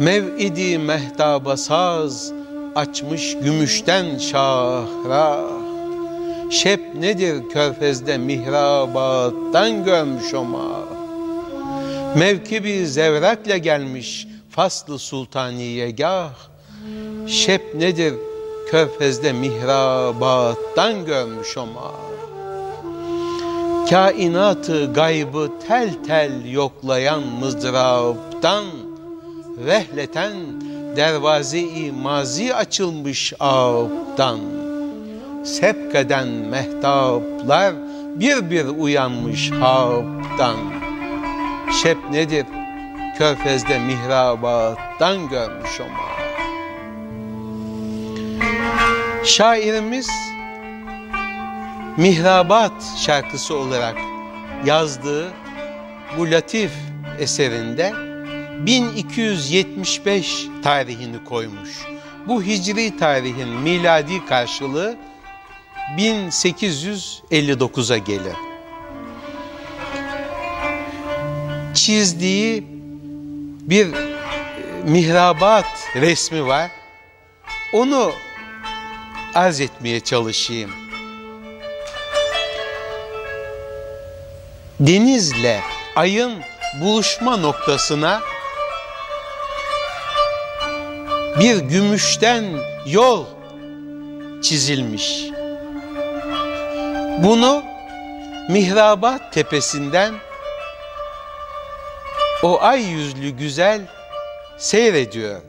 Mev'idi mehtaba saz açmış gümüşten şahra. Şep nedir körfezde mihrabattan görmüş oma. Mevkibi zevrakle gelmiş faslı sultaniye gah. Şep nedir körfezde mihrabattan görmüş oma. Kainatı gaybı tel tel yoklayan mızraptan vehleten dervaze-i mazi açılmış ağıptan. Sepkeden mehtaplar bir bir uyanmış haptan. Şep nedir? Körfez'de mihrabattan görmüş ama. Şairimiz Mihrabat şarkısı olarak yazdığı bu latif eserinde 1275 tarihini koymuş. Bu hicri tarihin miladi karşılığı 1859'a gelir. Çizdiği bir mihrabat resmi var. Onu arz etmeye çalışayım. Denizle ayın buluşma noktasına bir gümüşten yol çizilmiş. Bunu Mihrabat tepesinden o ay yüzlü güzel seyrediyor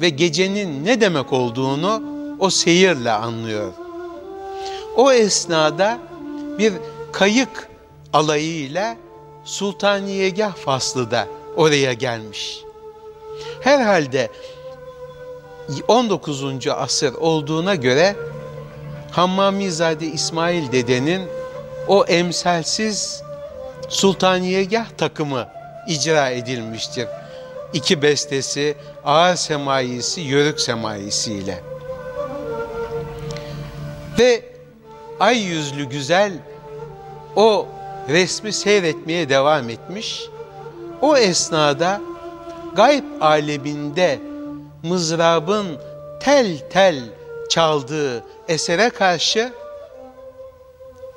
ve gecenin ne demek olduğunu o seyirle anlıyor. O esnada bir kayık alayıyla Sultaniyegah faslı da oraya gelmiş. Herhalde 19. asır olduğuna göre Hammamizade İsmail dedenin o emsalsiz Sultaniyegah takımı icra edilmiştir. İki bestesi ağır semayisi, yörük semayisi ile. Ve ay yüzlü güzel o resmi seyretmeye devam etmiş. O esnada gayb aleminde mızrabın tel tel çaldığı esere karşı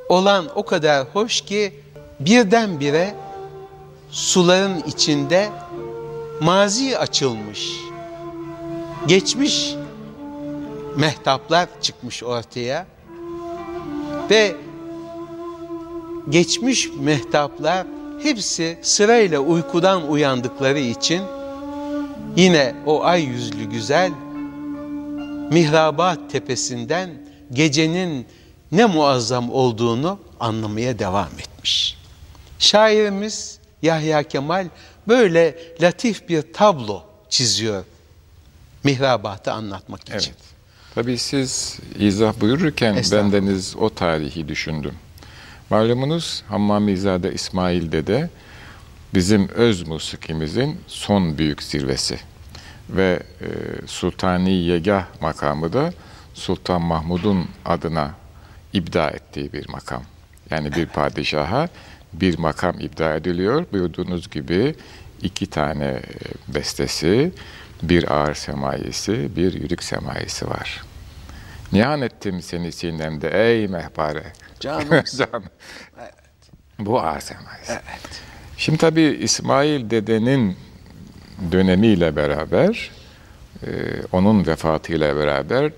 olan o kadar hoş ki birdenbire suların içinde mazi açılmış. Geçmiş mehtaplar çıkmış ortaya ve geçmiş mehtaplar hepsi sırayla uykudan uyandıkları için yine o ay yüzlü güzel Mihrabat tepesinden gecenin ne muazzam olduğunu anlamaya devam etmiş. Şairimiz Yahya Kemal böyle latif bir tablo çiziyor mihrabatı anlatmak için. Evet. Tabii siz izah buyururken bendeniz o tarihi düşündüm. Malumunuz Hammamizade İsmail Dede bizim öz musikimizin son büyük zirvesi ve e, Sultani Yegah makamı da Sultan Mahmud'un adına ibda ettiği bir makam. Yani bir padişaha bir makam ibda ediliyor. Buyurduğunuz gibi iki tane e, bestesi, bir ağır semayesi, bir yürük semayesi var. Nihan ettim seni sinemde ey mehpare. Canım. Canım. Evet. Bu ağır semayesi. Evet. Şimdi tabii İsmail dedenin dönemiyle beraber, e, onun vefatıyla beraber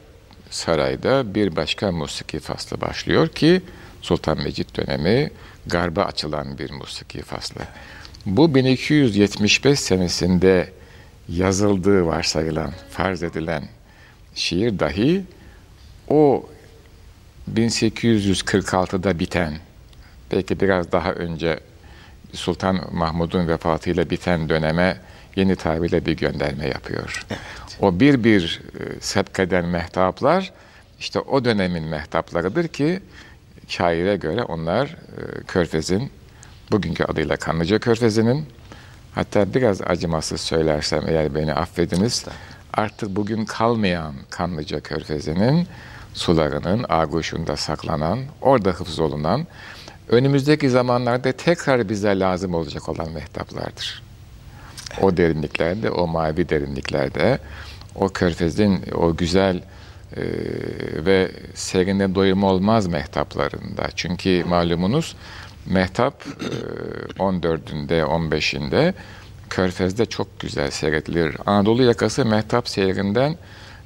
sarayda bir başka musiki faslı başlıyor ki Sultan Mecid dönemi garba açılan bir musiki faslı. Bu 1275 senesinde yazıldığı varsayılan, farz edilen şiir dahi o 1846'da biten, belki biraz daha önce Sultan Mahmud'un vefatıyla biten döneme yeni tabirle bir gönderme yapıyor. Evet. O bir bir e, sepkeden mehtaplar işte o dönemin mehtaplarıdır ki şaire göre onlar e, Körfez'in bugünkü adıyla Kanlıca Körfezi'nin hatta biraz acımasız söylersem eğer beni affediniz artık bugün kalmayan Kanlıca Körfezi'nin sularının aguşunda saklanan, orada hıfz olunan, önümüzdeki zamanlarda tekrar bize lazım olacak olan mehtaplardır. O derinliklerde, o mavi derinliklerde, o körfezin o güzel e, ve serinde doyum olmaz mehtaplarında. Çünkü malumunuz mehtap e, 14'ünde, 15'inde Körfez'de çok güzel seyredilir. Anadolu yakası mehtap seyrinden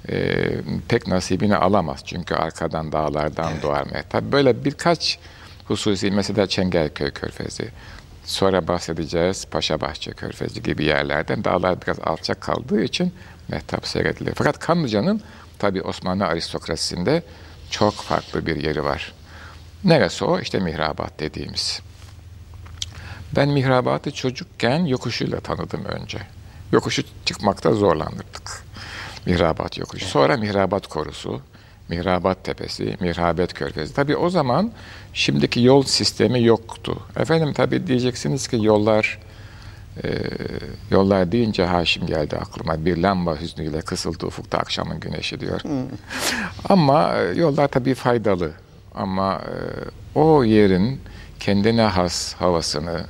e, pek nasibini alamaz. Çünkü arkadan dağlardan evet. doğar mehtap. Böyle birkaç hususi mesela Çengelköy Körfezi. Sonra bahsedeceğiz Paşabahçe Körfezi gibi yerlerden dağlar biraz alçak kaldığı için mehtap seyredilir. Fakat Kanlıca'nın tabi Osmanlı aristokrasisinde çok farklı bir yeri var. Neresi o? İşte mihrabat dediğimiz. Ben mihrabatı çocukken yokuşuyla tanıdım önce. Yokuşu çıkmakta zorlanırdık. Mihrabat yokuşu. Sonra mihrabat korusu, mihrabat tepesi, mihrabet körfezi. Tabi o zaman şimdiki yol sistemi yoktu. Efendim tabi diyeceksiniz ki yollar e, yollar deyince Haşim geldi aklıma. Bir lamba hüznüyle kısıldı ufukta akşamın güneşi diyor. Ama e, yollar tabi faydalı. Ama e, o yerin kendine has havasını,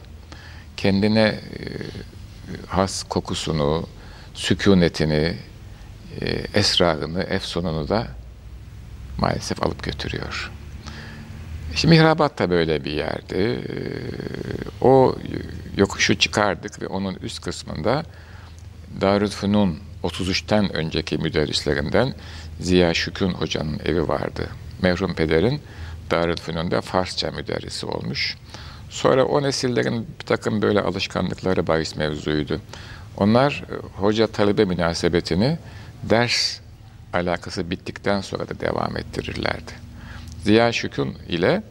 kendine e, has kokusunu, sükunetini, e, esrarını, efsununu da maalesef alıp götürüyor. Şimdi Mihrabat da böyle bir yerdi. E, o yokuşu çıkardık ve onun üst kısmında Darülfünun 33'ten önceki müderrislerinden Ziya Şükün Hoca'nın evi vardı. Merhum pederin Darülfünun'da Farsça müderrisi olmuş. Sonra o nesillerin bir takım böyle alışkanlıkları bahis mevzuydu. Onlar e, hoca talebe münasebetini ders alakası bittikten sonra da devam ettirirlerdi. Ziya Şükün ile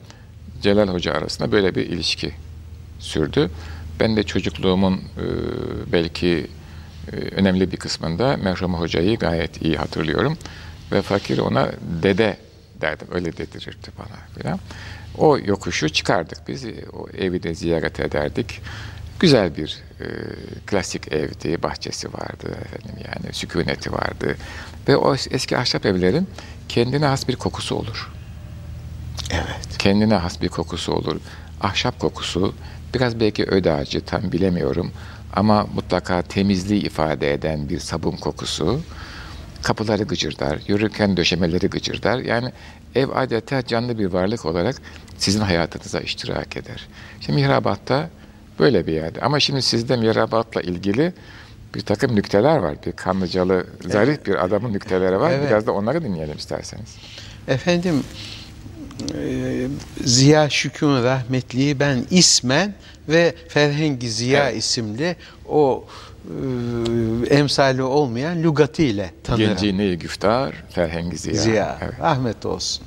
Celal Hoca arasında böyle bir ilişki sürdü. Ben de çocukluğumun e, belki e, önemli bir kısmında merhum hocayı gayet iyi hatırlıyorum. Ve fakir ona dede derdim. Öyle dedirirdi bana falan. O yokuşu çıkardık biz. O evi de ziyaret ederdik. Güzel bir e, klasik evdi, bahçesi vardı efendim yani sükuneti vardı. Ve o eski ahşap evlerin kendine has bir kokusu olur. Evet. Kendine has bir kokusu olur. Ahşap kokusu, biraz belki öde ağacı tam bilemiyorum ama mutlaka temizliği ifade eden bir sabun kokusu. Kapıları gıcırdar, yürürken döşemeleri gıcırdar. Yani ev adeta canlı bir varlık olarak sizin hayatınıza iştirak eder. Şimdi mihrabatta böyle bir yerde. Ama şimdi sizde mihrabatla ilgili bir takım nükteler var. Bir kanlıcalı, zarif evet. bir adamın nükteleri var. Evet. Biraz da onları dinleyelim isterseniz. Efendim, e, Ziya Şükün Rahmetli'yi ben ismen ve Ferhengi Ziya evet. isimli o e, emsali olmayan ile tanırım. Gencine güftar, Ferhengi Ziya. Ziya, evet. rahmet olsun.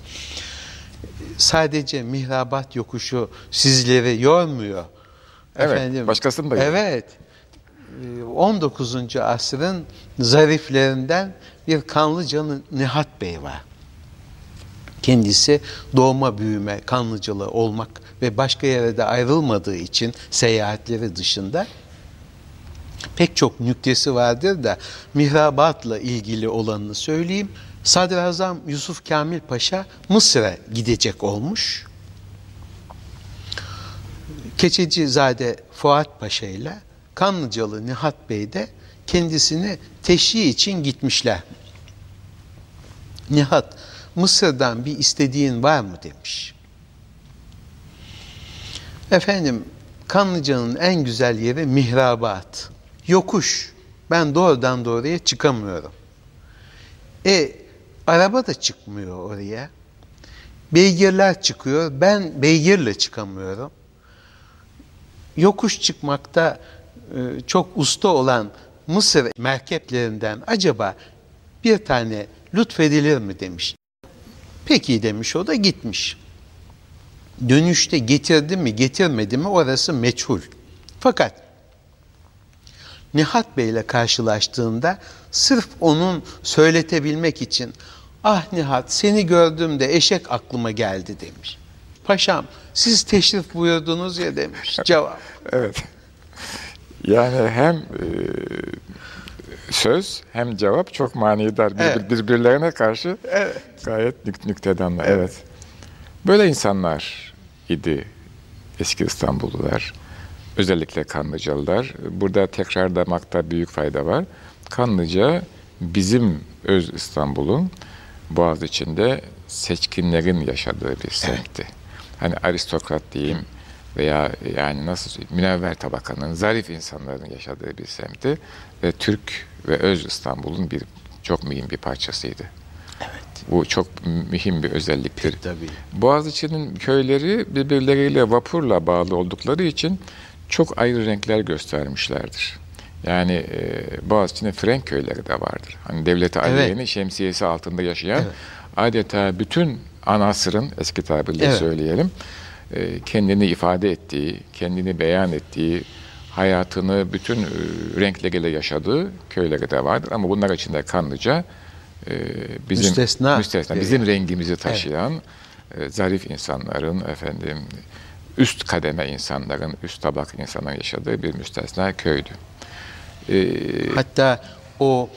Sadece mihrabat yokuşu sizleri yormuyor. Evet, Efendim, başkasını da Evet. 19. E, asrın zariflerinden bir Kanlıcalı Nihat Bey var. Kendisi doğma büyüme Kanlıcalı olmak ve başka yere de ayrılmadığı için seyahatleri dışında pek çok nüktesi vardır da mihrabatla ilgili olanını söyleyeyim. Sadrazam Yusuf Kamil Paşa Mısır'a gidecek olmuş. Keçecizade Fuat Paşa ile Kanlıcalı Nihat Bey de kendisini teşhi için gitmişler. Nihat, Mısır'dan bir istediğin var mı demiş. Efendim, Kanlıca'nın en güzel yeri mihrabat yokuş. Ben doğrudan doğruya çıkamıyorum. E araba da çıkmıyor oraya. Beygirler çıkıyor. Ben beygirle çıkamıyorum. Yokuş çıkmakta e, çok usta olan Mısır merkeplerinden acaba bir tane lütfedilir mi demiş. Peki demiş o da gitmiş. Dönüşte getirdi mi getirmedi mi orası meçhul. Fakat Nihat Bey ile karşılaştığında sırf onun söyletebilmek için ah Nihat seni gördüğümde eşek aklıma geldi demiş. Paşam siz teşrif buyurdunuz ya demiş cevap. evet. Yani hem e, söz hem cevap çok manidar bir, evet. birbirlerine karşı evet. gayet nük nüktedanlar. Evet. evet. Böyle insanlar idi eski İstanbullular. Özellikle Kanlıcalılar. Burada tekrarlamakta büyük fayda var. Kanlıca bizim öz İstanbul'un Boğaz içinde seçkinlerin yaşadığı bir semtti. Hani aristokrat diyeyim veya yani nasıl münevver tabakanın, zarif insanların yaşadığı bir semtti ve Türk ve öz İstanbul'un bir çok mühim bir parçasıydı. Evet. Bu çok mühim bir özelliktir. Tabii. Boğaziçi'nin köyleri birbirleriyle vapurla bağlı oldukları için çok ayrı renkler göstermişlerdir. Yani e, Boğaziçi'nin Frenk köyleri de vardır. Hani Aliye'nin evet. şemsiyesi altında yaşayan evet. adeta bütün anasırın eski tabirle evet. söyleyelim e, kendini ifade ettiği, kendini beyan ettiği, hayatını bütün e, renkleriyle yaşadığı köyleri de vardır. Ama bunlar içinde Kanlıca e, bizim müstesna, müstesna bizim rengimizi taşıyan evet. zarif insanların efendim üst kademe insanların, üst tabak insanların yaşadığı bir müstesna köydü. Hatta o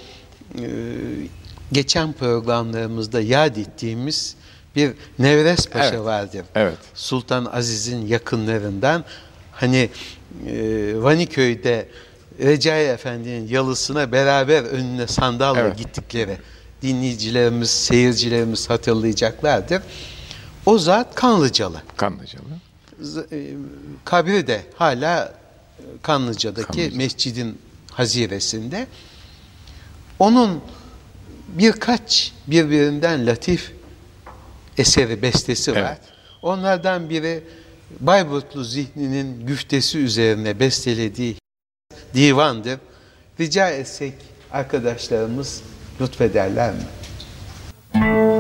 geçen programlarımızda yad ettiğimiz bir Nevres Paşa evet. vardır. Evet. Sultan Aziz'in yakınlarından hani e, Vaniköy'de Recai Efendi'nin yalısına beraber önüne sandalla evet. gittikleri dinleyicilerimiz, seyircilerimiz hatırlayacaklardır. O zat Kanlıcalı. Kanlıcalı. E, kabri de hala Kanlıca'daki Kanlıca. mescidin haziresinde. Onun birkaç birbirinden latif eseri, bestesi var. Evet. Onlardan biri Bayburtlu zihninin güftesi üzerine bestelediği divandır. Rica etsek arkadaşlarımız lütfederler mi?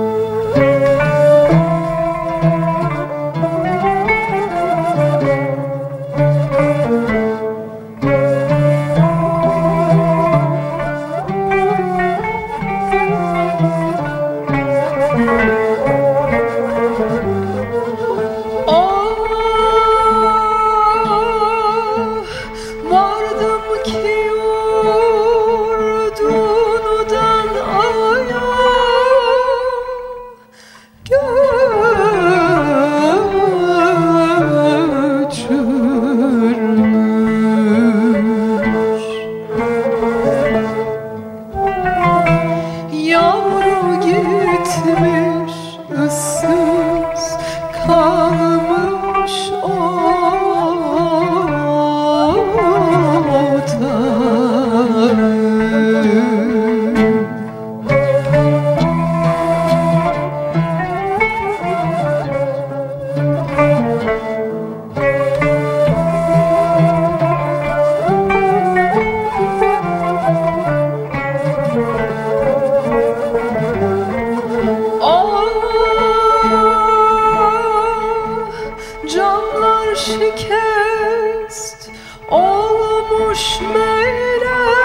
olmuş melek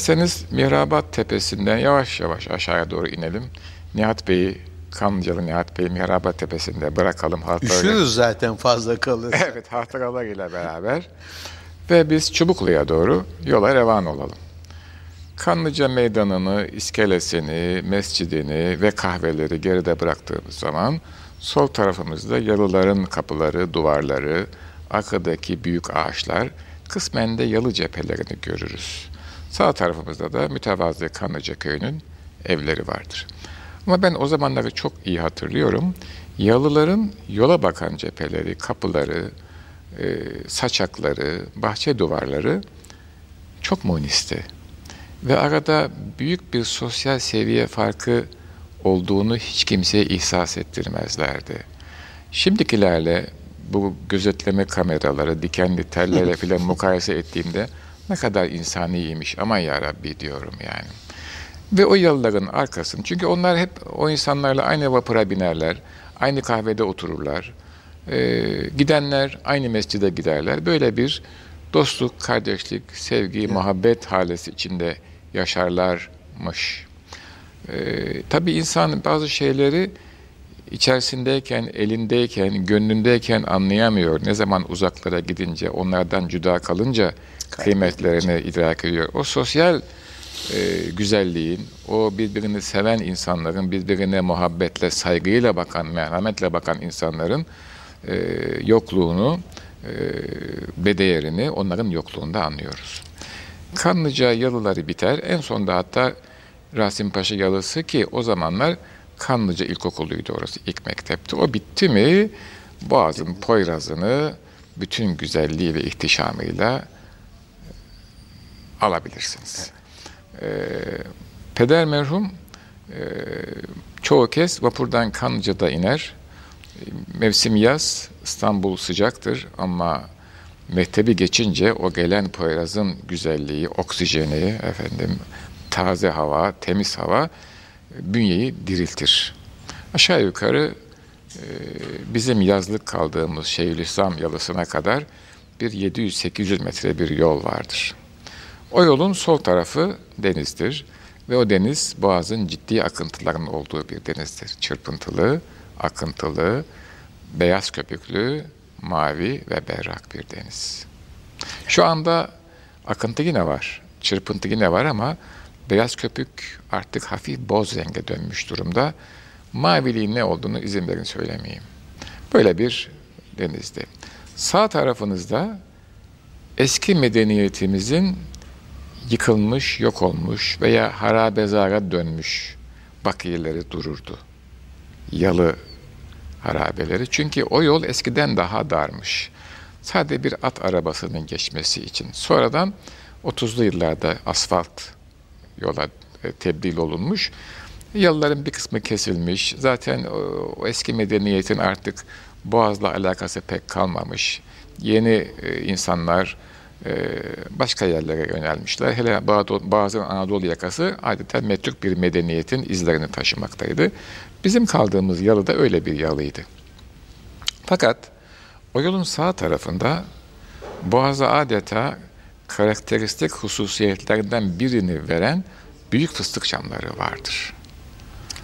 İsterseniz Mihrabat Tepesi'nden yavaş yavaş aşağıya doğru inelim. Nihat Bey'i, Kanlıcalı Nihat Bey'i Mihrabat Tepesi'nde bırakalım. Üşürüz zaten fazla kalırsa. evet, hatıralar ile beraber. Ve biz Çubuklu'ya doğru yola revan olalım. Kanlıca Meydanı'nı, iskelesini, mescidini ve kahveleri geride bıraktığımız zaman sol tarafımızda yalıların kapıları, duvarları, arkadaki büyük ağaçlar, kısmen de yalı cephelerini görürüz. Sağ tarafımızda da mütevazı Kanlıca Köyü'nün evleri vardır. Ama ben o zamanları çok iyi hatırlıyorum. Yalıların yola bakan cepheleri, kapıları, e, saçakları, bahçe duvarları çok munisti. Ve arada büyük bir sosyal seviye farkı olduğunu hiç kimseye ihsas ettirmezlerdi. Şimdikilerle bu gözetleme kameraları, dikenli tellerle filan mukayese ettiğimde ne kadar insaniymiş aman ya Rabbi diyorum yani. Ve o yalıların arkasını, çünkü onlar hep o insanlarla aynı vapura binerler, aynı kahvede otururlar, ee, gidenler aynı mescide giderler. Böyle bir dostluk, kardeşlik, sevgi, evet. muhabbet halesi içinde yaşarlarmış. Ee, tabii insan bazı şeyleri içerisindeyken, elindeyken, gönlündeyken anlayamıyor. Ne zaman uzaklara gidince, onlardan cüda kalınca kıymetlerini idrak ediyor. O sosyal e, güzelliğin, o birbirini seven insanların, birbirine muhabbetle, saygıyla bakan, merhametle bakan insanların e, yokluğunu e, ve değerini onların yokluğunda anlıyoruz. Kanlıca yalıları biter. En sonda hatta Rasim Paşa yalısı ki o zamanlar Kanlıca İlkokulu'ydu orası, ilk mektepti. O bitti mi Boğaz'ın Poyraz'ını bütün güzelliği ve ihtişamıyla alabilirsiniz. Ee, peder merhum e, çoğu kez vapurdan Kanlıca'da iner. Mevsim yaz, İstanbul sıcaktır ama mektebi geçince o gelen Poyraz'ın güzelliği, oksijeni, efendim taze hava, temiz hava bünyeyi diriltir. Aşağı yukarı e, bizim yazlık kaldığımız Şeyhülislam yalısına kadar bir 700-800 metre bir yol vardır. O yolun sol tarafı denizdir ve o deniz boğazın ciddi akıntıların olduğu bir denizdir. Çırpıntılı, akıntılı, beyaz köpüklü, mavi ve berrak bir deniz. Şu anda akıntı yine var, çırpıntı yine var ama beyaz köpük artık hafif boz renge dönmüş durumda. Maviliğin ne olduğunu izin verin söylemeyeyim. Böyle bir denizde. Sağ tarafınızda eski medeniyetimizin yıkılmış, yok olmuş veya harabezara dönmüş bakiyeleri dururdu. Yalı harabeleri. Çünkü o yol eskiden daha darmış. Sadece bir at arabasının geçmesi için. Sonradan 30'lu yıllarda asfalt yola e, tebdil olunmuş. Yalıların bir kısmı kesilmiş. Zaten o, o eski medeniyetin artık Boğaz'la alakası pek kalmamış. Yeni e, insanlar, başka yerlere yönelmişler. Hele bazı Anadolu yakası adeta metruk bir medeniyetin izlerini taşımaktaydı. Bizim kaldığımız yalı da öyle bir yalıydı. Fakat o yolun sağ tarafında Boğaz'a adeta karakteristik hususiyetlerinden birini veren büyük fıstık çamları vardır.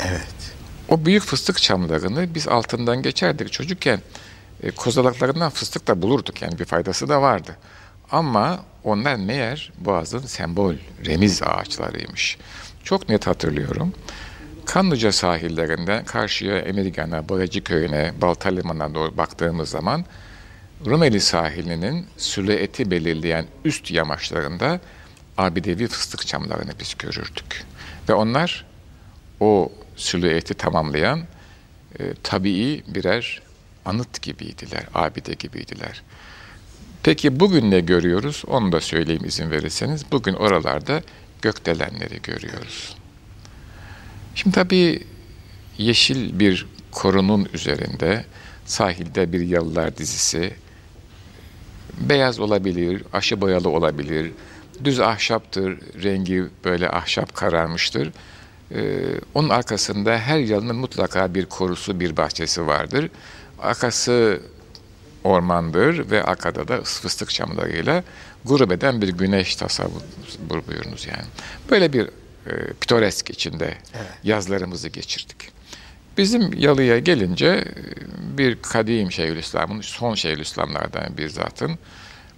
Evet. O büyük fıstık çamlarını biz altından geçerdik. Çocukken e, kozalaklarından fıstık da bulurduk yani bir faydası da vardı. Ama onlar meğer Boğaz'ın sembol, remiz ağaçlarıymış. Çok net hatırlıyorum. Kanlıca sahillerinden karşıya Emirgan'a, Boyacı Köyü'ne, Balta doğru baktığımız zaman Rumeli sahilinin silüeti belirleyen üst yamaçlarında abidevi fıstık çamlarını biz görürdük. Ve onlar o silüeti tamamlayan e, tabii birer anıt gibiydiler, abide gibiydiler. Peki bugün ne görüyoruz? Onu da söyleyeyim izin verirseniz. Bugün oralarda gökdelenleri görüyoruz. Şimdi tabii yeşil bir korunun üzerinde sahilde bir yalılar dizisi beyaz olabilir, aşı boyalı olabilir, düz ahşaptır, rengi böyle ahşap kararmıştır. Ee, onun arkasında her yalının mutlaka bir korusu, bir bahçesi vardır. Arkası ormandır ve arkada da fıstık çamlarıyla grup eden bir güneş tasavvur buyurunuz yani. Böyle bir e, pitoresk içinde evet. yazlarımızı geçirdik. Bizim yalıya gelince e, bir kadim Şeyhülislam'ın, son Şeyhülislamlardan bir zatın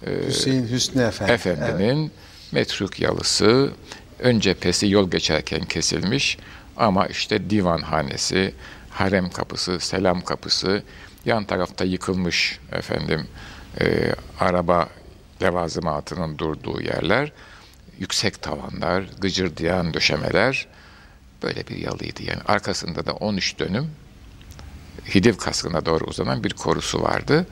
e, Hüseyin Hüsnü Efendi. Efendinin evet. metruk yalısı ön cephesi yol geçerken kesilmiş ama işte divanhanesi, harem kapısı, selam kapısı, yan tarafta yıkılmış efendim e, araba levazımatının durduğu yerler, yüksek tavanlar, gıcırdayan döşemeler böyle bir yalıydı yani. Arkasında da 13 dönüm Hidiv kaskına doğru uzanan bir korusu vardı.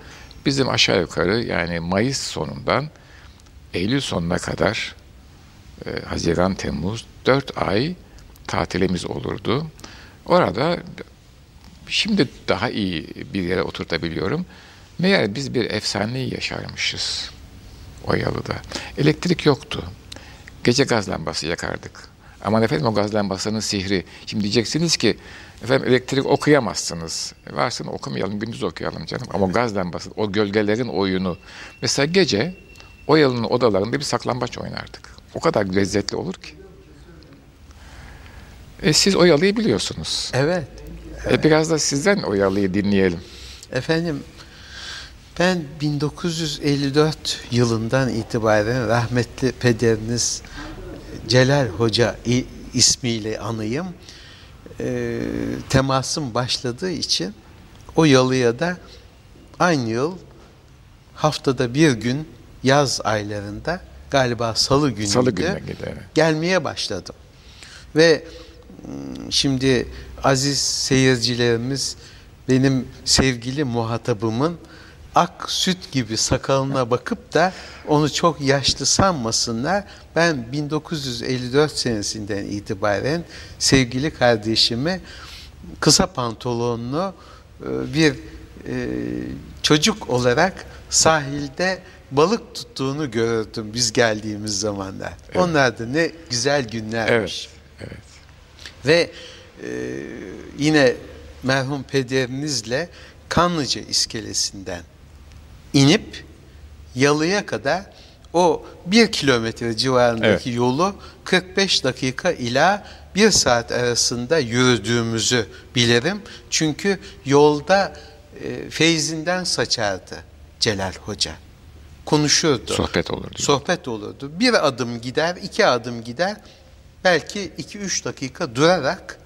Bizim aşağı yukarı yani Mayıs sonundan Eylül sonuna kadar e, Haziran, Temmuz 4 ay tatilimiz olurdu. Orada şimdi daha iyi bir yere oturtabiliyorum. Meğer biz bir efsaneyi yaşarmışız o yalıda. Elektrik yoktu. Gece gaz lambası yakardık. Ama efendim o gaz lambasının sihri. Şimdi diyeceksiniz ki efendim elektrik okuyamazsınız. E, varsın okumayalım, gündüz okuyalım canım. Ama gaz lambası, o gölgelerin oyunu. Mesela gece o yalının odalarında bir saklambaç oynardık. O kadar lezzetli olur ki. E siz o yalıyı biliyorsunuz. Evet. Evet. E biraz da sizden o yalıyı dinleyelim. Efendim ben 1954 yılından itibaren rahmetli pederiniz Celal Hoca ismiyle anayım. E, temasım başladığı için o yalıya da aynı yıl haftada bir gün yaz aylarında galiba salı günü salı gününe gelmeye başladım. Ve ıı, şimdi aziz seyircilerimiz benim sevgili muhatabımın ak süt gibi sakalına bakıp da onu çok yaşlı sanmasınlar. Ben 1954 senesinden itibaren sevgili kardeşimi kısa pantolonlu ıı, bir e, çocuk olarak sahilde balık tuttuğunu gördüm biz geldiğimiz zamanlar. Evet. Onlar da ne güzel günlermiş. Evet. evet. Ve e, yine merhum pederinizle Kanlıca iskelesinden inip Yalı'ya kadar o bir kilometre civarındaki evet. yolu 45 dakika ila bir saat arasında yürüdüğümüzü bilirim. Çünkü yolda e, feyzinden saçardı Celal Hoca konuşurdu. Sohbet olurdu. Sohbet olurdu. Bir adım gider, iki adım gider. Belki iki üç dakika durarak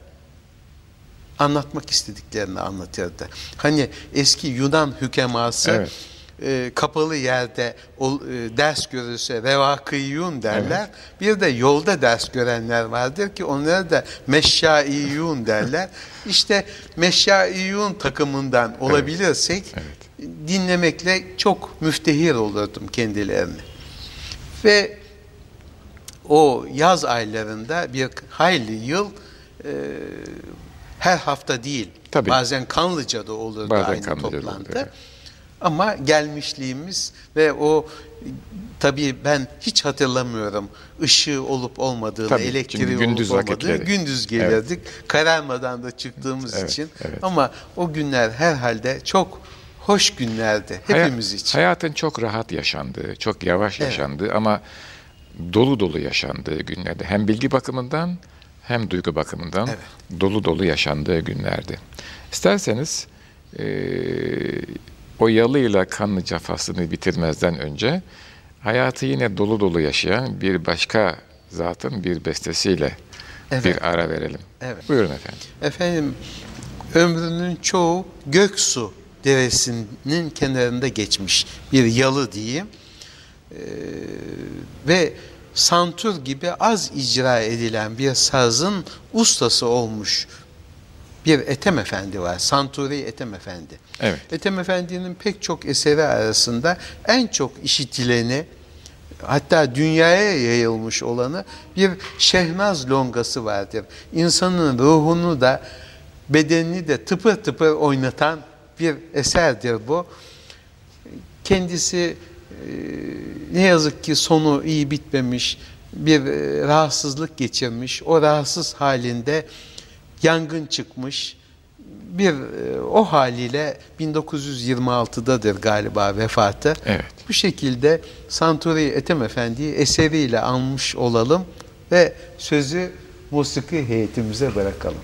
anlatmak istediklerini anlatırdı. Hani eski Yunan hükeması evet. e, kapalı yerde o, e, ders görürse revakiyun derler. Evet. Bir de yolda ders görenler vardır ki onlara da meşşaiyun derler. İşte meşşaiyun takımından olabilirsek evet. Evet dinlemekle çok müftehir olurdum kendilerini. Ve o yaz aylarında bir hayli yıl e, her hafta değil, Tabii. bazen Kanlıca'da olurdu bazen aynı Kanlıca'da toplantı. Olurdu, Ama gelmişliğimiz ve o tabii ben hiç hatırlamıyorum ışığı olup olmadığını, tabii, elektriği gündüz olup olmadığını. Gündüz gelirdik. Evet. Kararmadan da çıktığımız evet, için. Evet. Ama o günler herhalde çok hoş günlerdi hepimiz Hayat, için. Hayatın çok rahat yaşandığı, çok yavaş evet. yaşandığı ama dolu dolu yaşandığı günlerde. Hem bilgi bakımından hem duygu bakımından evet. dolu dolu yaşandığı günlerdi. İsterseniz e, o yalıyla kanlı cafasını bitirmezden önce hayatı yine dolu dolu yaşayan bir başka zatın bir bestesiyle evet. bir ara verelim. Evet. Buyurun efendim. Efendim ömrünün çoğu Göksu devesinin kenarında geçmiş bir yalı diyeyim. Ee, ve santur gibi az icra edilen bir sazın ustası olmuş bir Ethem Efendi var. Santuri Ethem Efendi. Evet. Ethem Efendi'nin pek çok eseri arasında en çok işitileni hatta dünyaya yayılmış olanı bir Şehnaz longası vardır. İnsanın ruhunu da bedenini de tıpır tıpır oynatan bir eserdir bu. Kendisi ne yazık ki sonu iyi bitmemiş, bir e, rahatsızlık geçirmiş. O rahatsız halinde yangın çıkmış. Bir e, o haliyle 1926'dadır galiba vefatı. Evet. Bu şekilde Santuri Ethem Efendi'yi eseriyle almış olalım ve sözü musiki heyetimize bırakalım.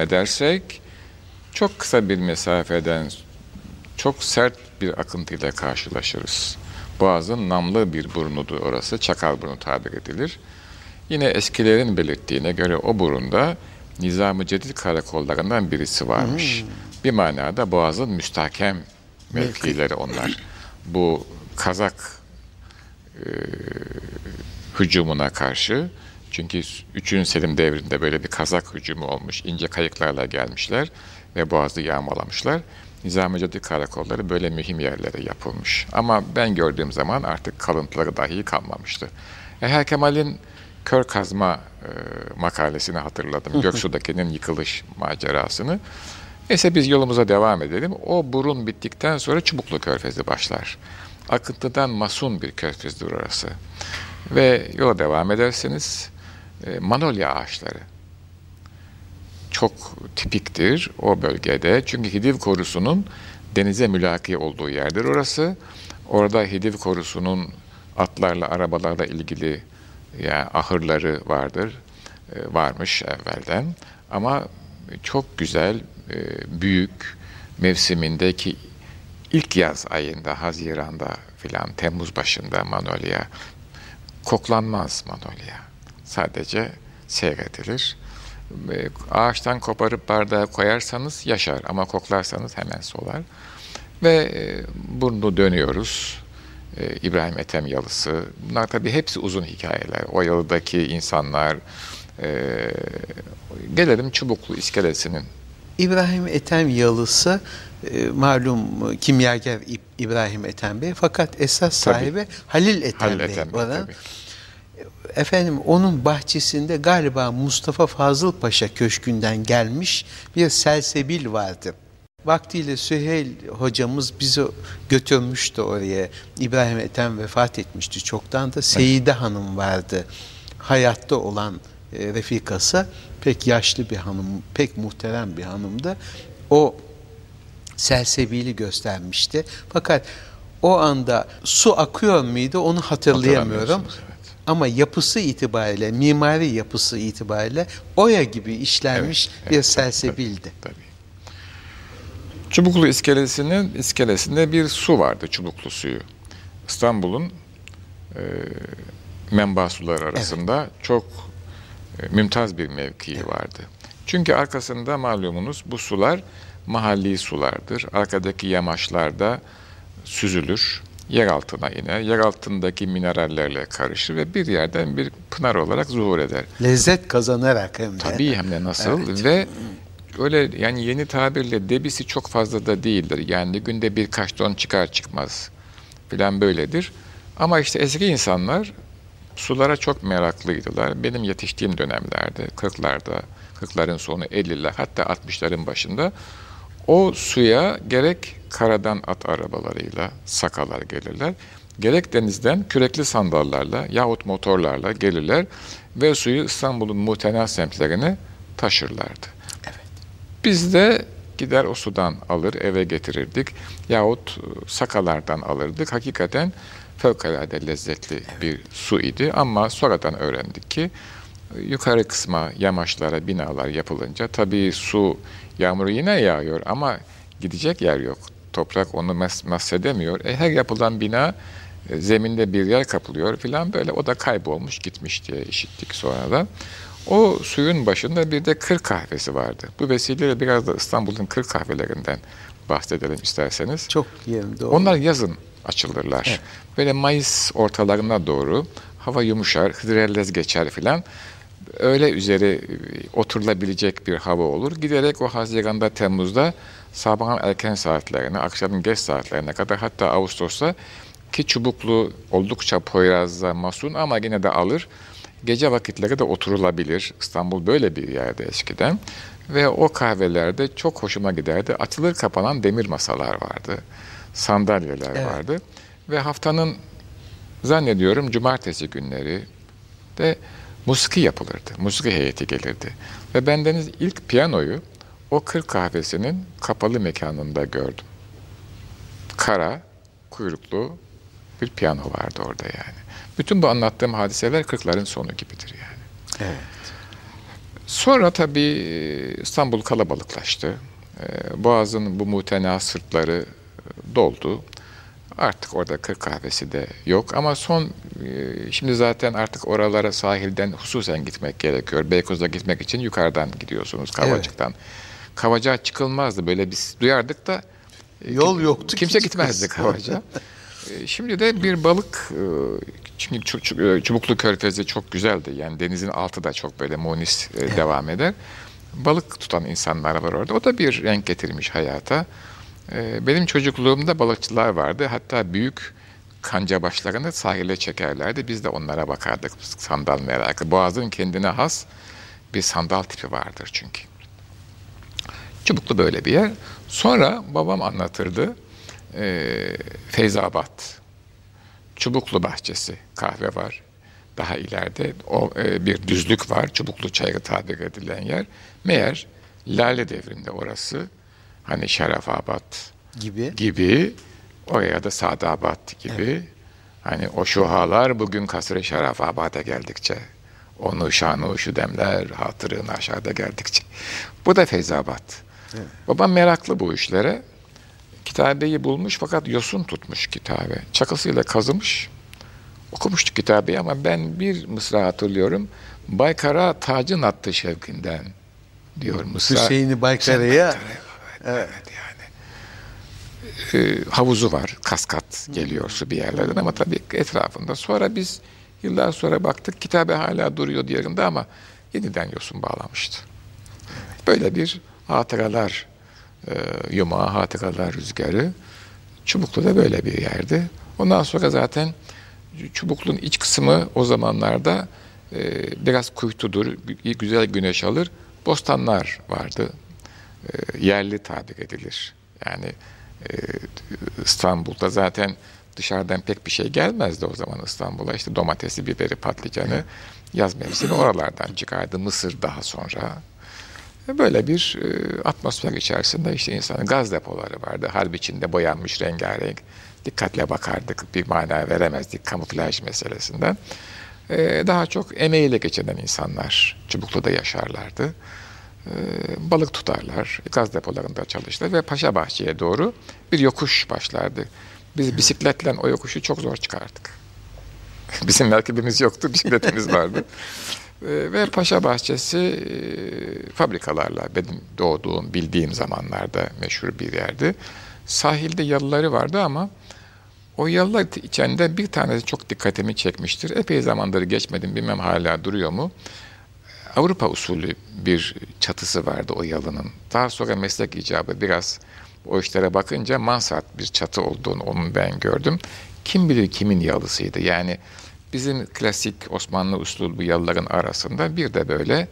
Devam edersek çok kısa bir mesafeden çok sert bir akıntıyla karşılaşırız. Boğazın namlı bir burnudur orası. Çakal burnu tabir edilir. Yine eskilerin belirttiğine göre o burunda Nizam-ı Cedid karakollarından birisi varmış. Hmm. Bir manada Boğaz'ın müstahkem mevkileri onlar. Bu Kazak e, hücumuna karşı çünkü 3. Selim devrinde böyle bir Kazak hücumu olmuş. ince kayıklarla gelmişler ve Boğaz'ı yağmalamışlar. Nizami karakolları böyle mühim yerlere yapılmış. Ama ben gördüğüm zaman artık kalıntıları dahi kalmamıştı. Eher Kemal'in kör kazma e, makalesini hatırladım. Göksu'dakinin yıkılış macerasını. Neyse biz yolumuza devam edelim. O burun bittikten sonra Çubuklu Körfezi başlar. Akıntıdan masun bir körfezdir orası. Ve yola devam ederseniz e, manolya ağaçları çok tipiktir o bölgede. Çünkü Hidiv korusunun denize mülaki olduğu yerdir orası. Orada Hidiv korusunun atlarla, arabalarla ilgili yani ahırları vardır, e, varmış evvelden. Ama çok güzel, e, büyük mevsimindeki ilk yaz ayında, Haziran'da filan, Temmuz başında Manolya koklanmaz Manolya. Sadece seyredilir. Ağaçtan koparıp bardağa koyarsanız yaşar ama koklarsanız hemen solar. Ve e, bunu dönüyoruz. E, İbrahim Ethem yalısı. Bunlar tabii hepsi uzun hikayeler. O yalıdaki insanlar. E, gelelim Çubuklu iskelesinin. İbrahim Ethem yalısı malum kimyager İbrahim Ethem Bey fakat esas sahibi tabii. Halil Ethem Halil Bey. Ethem Bey. Efendim onun bahçesinde galiba Mustafa Fazıl Paşa Köşkü'nden gelmiş bir selsebil vardı. Vaktiyle Süheyl hocamız bizi götürmüştü oraya. İbrahim Ethem vefat etmişti çoktan da. Seyide Hanım vardı. Hayatta olan e, refikası pek yaşlı bir hanım, pek muhterem bir hanımdı. O sersebili göstermişti. Fakat o anda su akıyor muydu onu hatırlayamıyorum. Ama yapısı itibariyle, mimari yapısı itibariyle oya gibi işlenmiş evet, bir evet, selsebildi. Tabii, tabii. Çubuklu iskelesinin iskelesinde bir su vardı, Çubuklu suyu. İstanbul'un e, menba suları arasında evet. çok e, mümtaz bir mevkii evet. vardı. Çünkü arkasında malumunuz bu sular mahalli sulardır. Arkadaki yamaçlarda süzülür, yer altına iner, yer altındaki minerallerle karışır ve bir yerden bir pınar olarak zuhur eder. Lezzet kazanarak hem de. Tabii hem de nasıl evet. ve öyle yani yeni tabirle debisi çok fazla da değildir. Yani günde birkaç ton çıkar çıkmaz filan böyledir. Ama işte eski insanlar sulara çok meraklıydılar. Benim yetiştiğim dönemlerde, 40'larda, 40'ların sonu 50'ler hatta 60'ların başında o suya gerek karadan at arabalarıyla sakalar gelirler, gerek denizden kürekli sandallarla yahut motorlarla gelirler ve suyu İstanbul'un muhtena semtlerine taşırlardı. Evet. Biz de gider o sudan alır eve getirirdik yahut sakalardan alırdık. Hakikaten fevkalade lezzetli evet. bir su idi ama sonradan öğrendik ki yukarı kısma yamaçlara binalar yapılınca tabii su yağmur yine yağıyor ama gidecek yer yok. Toprak onu mes mahsedemiyor. E, her yapılan bina e, zeminde bir yer kapılıyor filan böyle o da kaybolmuş gitmiş diye işittik sonradan. O suyun başında bir de kır kahvesi vardı. Bu vesileyle biraz da İstanbul'un kır kahvelerinden bahsedelim isterseniz. Çok yerinde. Onlar yazın açılırlar. Evet. Böyle Mayıs ortalarına doğru hava yumuşar, hidrellez geçer filan. Öyle üzeri e, oturulabilecek bir hava olur. Giderek o Haziran'da, Temmuz'da sabahın erken saatlerine, akşamın geç saatlerine kadar hatta Ağustos'ta ki çubuklu oldukça Poyraz'da masun ama yine de alır. Gece vakitleri de oturulabilir. İstanbul böyle bir yerde eskiden. Ve o kahvelerde çok hoşuma giderdi. Açılır kapanan demir masalar vardı. Sandalyeler evet. vardı. Ve haftanın zannediyorum cumartesi günleri de musiki yapılırdı. Musiki heyeti gelirdi. Ve bendeniz ilk piyanoyu o kır kahvesinin kapalı mekanında gördüm. Kara, kuyruklu bir piyano vardı orada yani. Bütün bu anlattığım hadiseler kırkların sonu gibidir yani. Evet. Sonra tabii İstanbul kalabalıklaştı. Ee, Boğaz'ın bu mutena sırtları doldu. Artık orada kırk kahvesi de yok ama son e, şimdi zaten artık oralara sahilden hususen gitmek gerekiyor. Beykoz'a gitmek için yukarıdan gidiyorsunuz Kavacık'tan. Evet. Kavacığa çıkılmazdı böyle biz duyardık da e, yol yoktu. Kimse gitmezdi Kavacığa. E, şimdi de bir balık çünkü Çubuklu Körfezi çok güzeldi. Yani denizin altı da çok böyle monis evet. devam eder. Balık tutan insanlar var orada. O da bir renk getirmiş hayata. Ee, benim çocukluğumda balıkçılar vardı. Hatta büyük kanca başlarını sahile çekerlerdi. Biz de onlara bakardık sandal merakı. Boğazın kendine has bir sandal tipi vardır çünkü. Çubuklu böyle bir yer. Sonra babam anlatırdı. E, Feyzabad, Çubuklu bahçesi, kahve var. Daha ileride o e, bir düzlük var. Çubuklu çayı tabir edilen yer. Meğer Lale devrinde orası Hani Şerefabad gibi gibi oraya da Sadabad gibi evet. hani o şuhalar bugün kasrı Şerefabad'a geldikçe onu şanı şu demler hatırını aşağıda geldikçe. Bu da Feyzabad. Evet. Babam meraklı bu işlere. Kitabeyi bulmuş fakat yosun tutmuş kitabe. Çakısıyla kazımış. Okumuştuk kitabeyi ama ben bir mısra hatırlıyorum. Baykara tacın attı şevkinden diyor mısra. Hüseyin'i Baykara'ya Evet. yani. E, havuzu var, kaskat geliyor su bir yerlerden ama tabii etrafında. Sonra biz yıllar sonra baktık kitabe hala duruyor yerinde ama yeniden yosun bağlamıştı. Böyle bir hatıralar e, yumağı, hatıralar rüzgarı. Çubuklu da böyle bir yerdi. Ondan sonra zaten Çubuklu'nun iç kısmı o zamanlarda e, biraz kuytudur, güzel güneş alır. Bostanlar vardı. E, yerli tabir edilir. Yani e, İstanbul'da zaten dışarıdan pek bir şey gelmezdi o zaman İstanbul'a. İşte domatesi, biberi, patlıcanı yaz mevsimi oralardan çıkardı. Mısır daha sonra. Böyle bir e, atmosfer içerisinde işte insanın gaz depoları vardı. Harp içinde boyanmış rengarenk. Dikkatle bakardık. Bir mana veremezdik kamuflaj meselesinden. E, daha çok emeğiyle geçinen insanlar Çubuklu'da yaşarlardı. E, balık tutarlar, gaz depolarında çalışırlar ve Paşa Bahçe'ye doğru bir yokuş başlardı. Biz bisikletle o yokuşu çok zor çıkardık. Bizim merkebimiz yoktu, bisikletimiz vardı. Ee, ve Paşa Bahçesi e, fabrikalarla benim doğduğum, bildiğim zamanlarda meşhur bir yerdi. Sahilde yalıları vardı ama o yalılar içinde bir tanesi çok dikkatimi çekmiştir. Epey zamandır geçmedim, bilmem hala duruyor mu. Avrupa usulü bir çatısı vardı o yalının. Daha sonra meslek icabı biraz o işlere bakınca mansart bir çatı olduğunu onun ben gördüm. Kim bilir kimin yalısıydı. Yani bizim klasik Osmanlı usulü yalıların arasında bir de böyle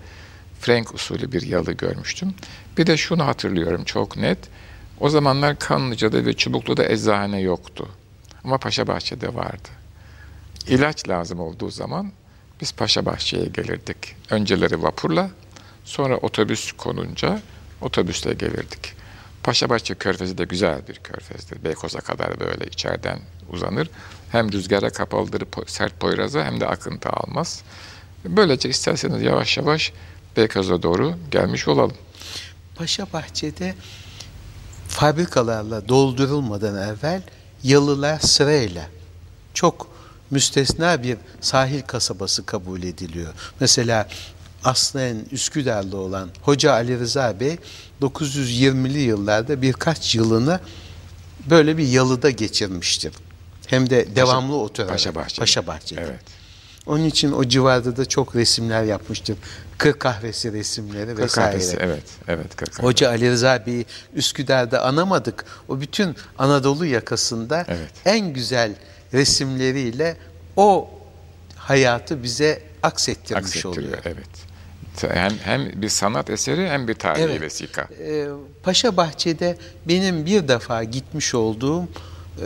Frank usulü bir yalı görmüştüm. Bir de şunu hatırlıyorum çok net. O zamanlar Kanlıca'da ve Çubuklu'da eczane yoktu. Ama Paşa Bahçe'de vardı. İlaç lazım olduğu zaman biz Paşa Bahçe'ye gelirdik. Önceleri vapurla, sonra otobüs konunca otobüsle gelirdik. Paşabahçe Körfezi de güzel bir körfezdir. Beykoz'a kadar böyle içeriden uzanır. Hem rüzgara kapalıdır sert Poyraz'a hem de akıntı almaz. Böylece isterseniz yavaş yavaş Beykoz'a doğru gelmiş olalım. Paşa Bahçe'de fabrikalarla doldurulmadan evvel yalılar sırayla çok müstesna bir sahil kasabası kabul ediliyor. Mesela aslen Üsküdar'da olan Hoca Ali Rıza Bey 920'li yıllarda birkaç yılını böyle bir yalıda geçirmiştir. Hem de devamlı Paşa, oturarak. Paşa Bahçe'de. Paşa Bahçe'de. Evet. Onun için o civarda da çok resimler yapmıştır. Kır kahvesi resimleri kır vesaire. Kahvesi, evet, evet. Kır kahvesi. Hoca Ali Rıza Bey'i Üsküdar'da anamadık. O bütün Anadolu yakasında evet. en güzel resimleriyle o hayatı bize aksettirmiş Aksettiriyor, oluyor. Evet. Hem, hem bir sanat eseri hem bir tarihi evet. vesika. Ee, Paşa Bahçe'de benim bir defa gitmiş olduğum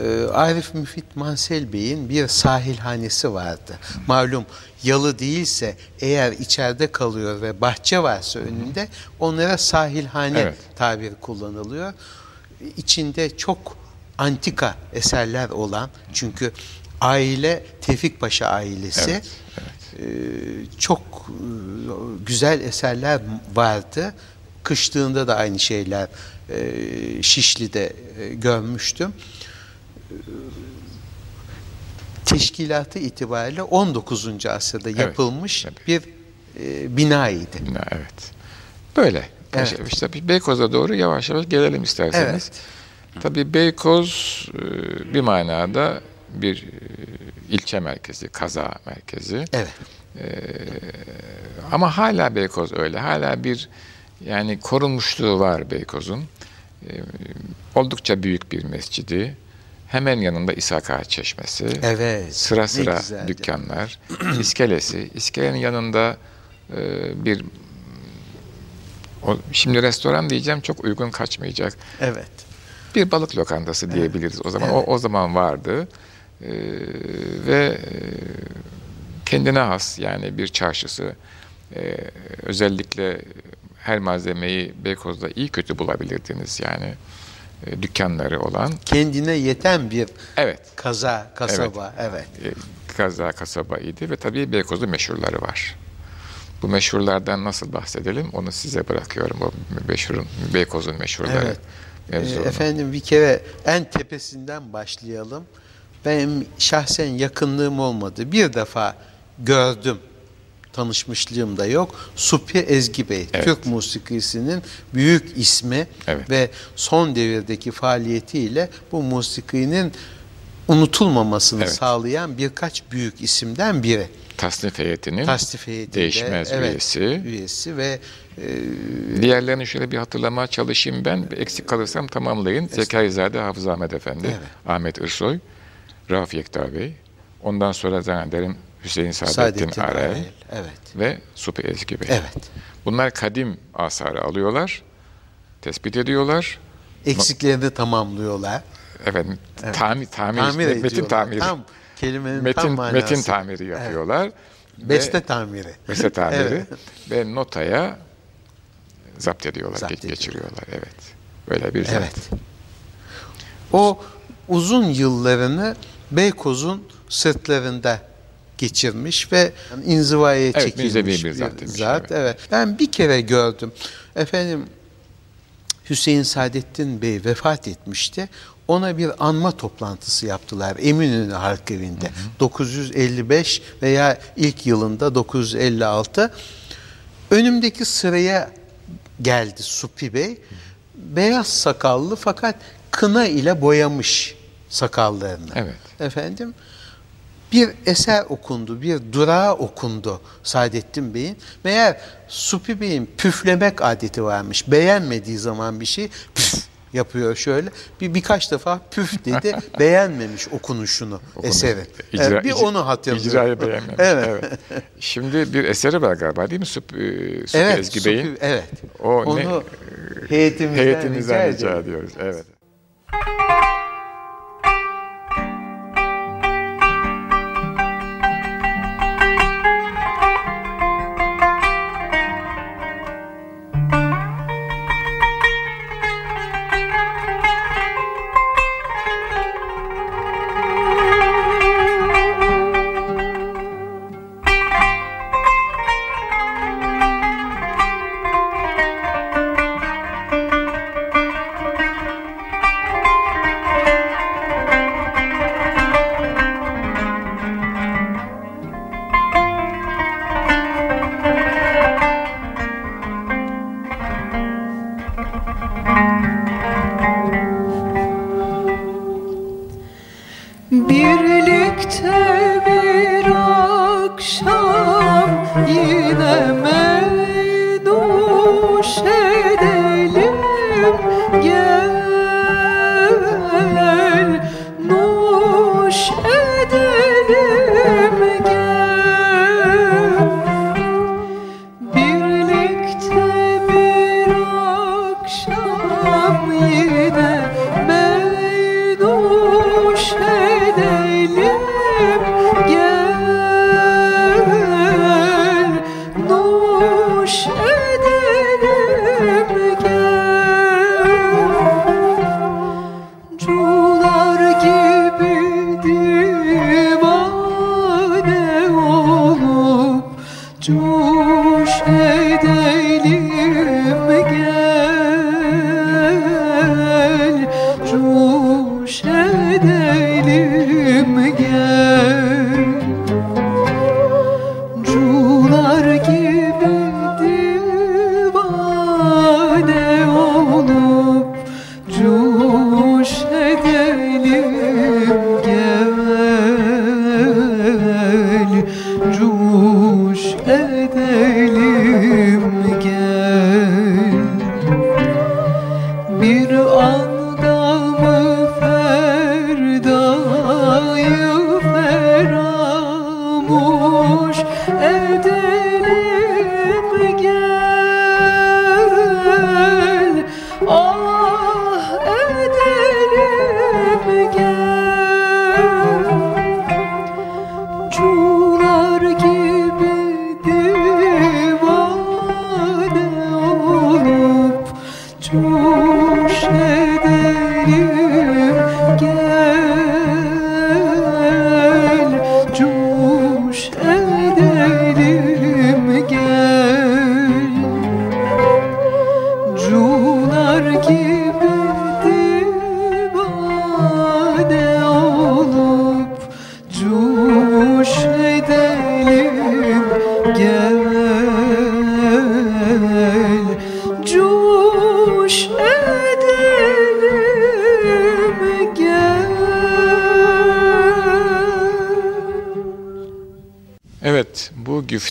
e, Arif Müfit Mansel Bey'in bir sahilhanesi vardı. Malum yalı değilse eğer içeride kalıyor ve bahçe varsa önünde onlara sahilhane evet. tabiri kullanılıyor. İçinde çok antika eserler olan çünkü aile Tevfik Paşa ailesi evet, evet. E, çok e, güzel eserler vardı. Kışlığında da aynı şeyler e, Şişli'de e, görmüştüm. E, teşkilatı itibariyle 19. asırda evet, yapılmış evet. bir e, binaydı. Bina, evet. Böyle. Evet. İşte Beykoz'a doğru yavaş yavaş gelelim isterseniz. Evet. Tabii Beykoz e, bir manada bir e, ilçe merkezi, kaza merkezi. Evet. Ee, ama hala Beykoz öyle. Hala bir yani korunmuşluğu var Beykoz'un. Ee, oldukça büyük bir mescidi. Hemen yanında İshak Çeşmesi. Evet. Sıra sıra dükkanlar. iskelesi. İskelenin yanında e, bir o, şimdi restoran diyeceğim çok uygun kaçmayacak. Evet. Bir balık lokantası diyebiliriz evet. o zaman. Evet. O, o zaman vardı. Ee, ve e, kendine has yani bir çarşısı e, özellikle her malzemeyi Beykoz'da iyi kötü bulabilirdiniz yani e, dükkanları olan. Kendine yeten bir evet. kaza, kasaba. Evet. evet. E, kaza, kasaba idi ve tabii Beykoz'da meşhurları var. Bu meşhurlardan nasıl bahsedelim onu size bırakıyorum. O meşhurun, Beykoz'un meşhurları. Evet. E, efendim bir kere en tepesinden başlayalım. Benim şahsen yakınlığım olmadı. Bir defa gördüm. Tanışmışlığım da yok. Supi Ezgi Bey, evet. Türk musikisinin büyük ismi evet. ve son devirdeki faaliyetiyle bu musikinin unutulmamasını evet. sağlayan birkaç büyük isimden biri. Tasnif heyetinin Tasnif değişmez evet, üyesi. üyesi ve e, diğerlerini şöyle bir hatırlamaya çalışayım ben. Eksik kalırsam tamamlayın. Zekarizade Hafız Ahmet Efendi, evet. Ahmet Irsoy, Rauf Yekta Bey, Ondan sonra zannederim Hüseyin Saadettin, Saadettin Arel Arel, Evet. ve Supi Ezgi Bey. Evet. Bunlar kadim asarı alıyorlar, tespit ediyorlar. Eksiklerini tamamlıyorlar. Efendim tamir, tamir, Tamir metin tamiri. Tam kelimenin tam metin, manası. metin tamiri yapıyorlar. Ve- Beste tamiri. Beste tamiri Evet. ve notaya zapt ediyorlar, Zapt ediyorlar. geçiriyorlar. Evet. Böyle bir zat. Evet. O uzun yıllarını Beykoz'un sırtlarında geçirmiş ve inzivaya Evet, çekilmiş bir bir zat demiş, zat. evet. Evet. Ben bir kere gördüm. Efendim Hüseyin Saadettin Bey vefat etmişti. Ona bir anma toplantısı yaptılar Eminönü Halk Evi'nde. 955 veya ilk yılında 956. Önümdeki sıraya geldi Supi Bey. Beyaz sakallı fakat kına ile boyamış sakallarını. Evet. Efendim bir eser okundu, bir durağı okundu Saadettin Bey'in. Meğer Supi Bey'in püflemek adeti varmış. Beğenmediği zaman bir şey püf yapıyor şöyle. Bir birkaç defa püf dedi. beğenmemiş okunuşunu Okunu- eserin. icra- Evet, bir icra- onu hatırlıyorum. İcrayı beğenmemiş. Evet. evet. Şimdi bir eseri var galiba değil mi? Sup, e, Supi Evet, Ezgi Bey'in. evet. O Onu ne? heyetimizden, Heyetimizden rica rica ediyoruz. Evet.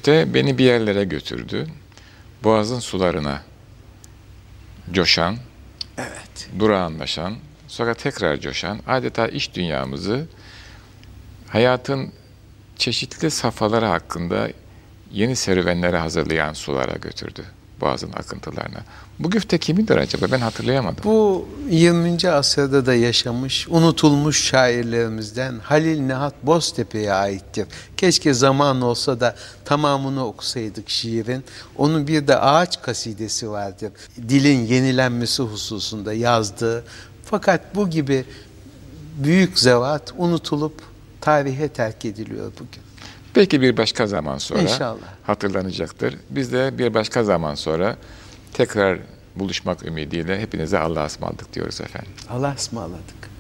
Güfte beni bir yerlere götürdü. Boğazın sularına coşan, Evet. durağanlaşan, sonra tekrar coşan, adeta iç dünyamızı hayatın çeşitli safhaları hakkında yeni serüvenlere hazırlayan sulara götürdü. Boğaz'ın akıntılarına. Bu güfte kimindir acaba? Ben hatırlayamadım. Bu 20. asırda da yaşamış, unutulmuş şairlerimizden Halil Nihat Boztepe'ye aittir. Keşke zaman olsa da tamamını okusaydık şiirin. Onun bir de ağaç kasidesi vardır. Dilin yenilenmesi hususunda yazdığı. Fakat bu gibi büyük zevat unutulup tarihe terk ediliyor bugün. Belki bir başka zaman sonra İnşallah. hatırlanacaktır. Biz de bir başka zaman sonra tekrar buluşmak ümidiyle hepinize Allah'a ısmarladık diyoruz efendim. Allah'a ısmarladık.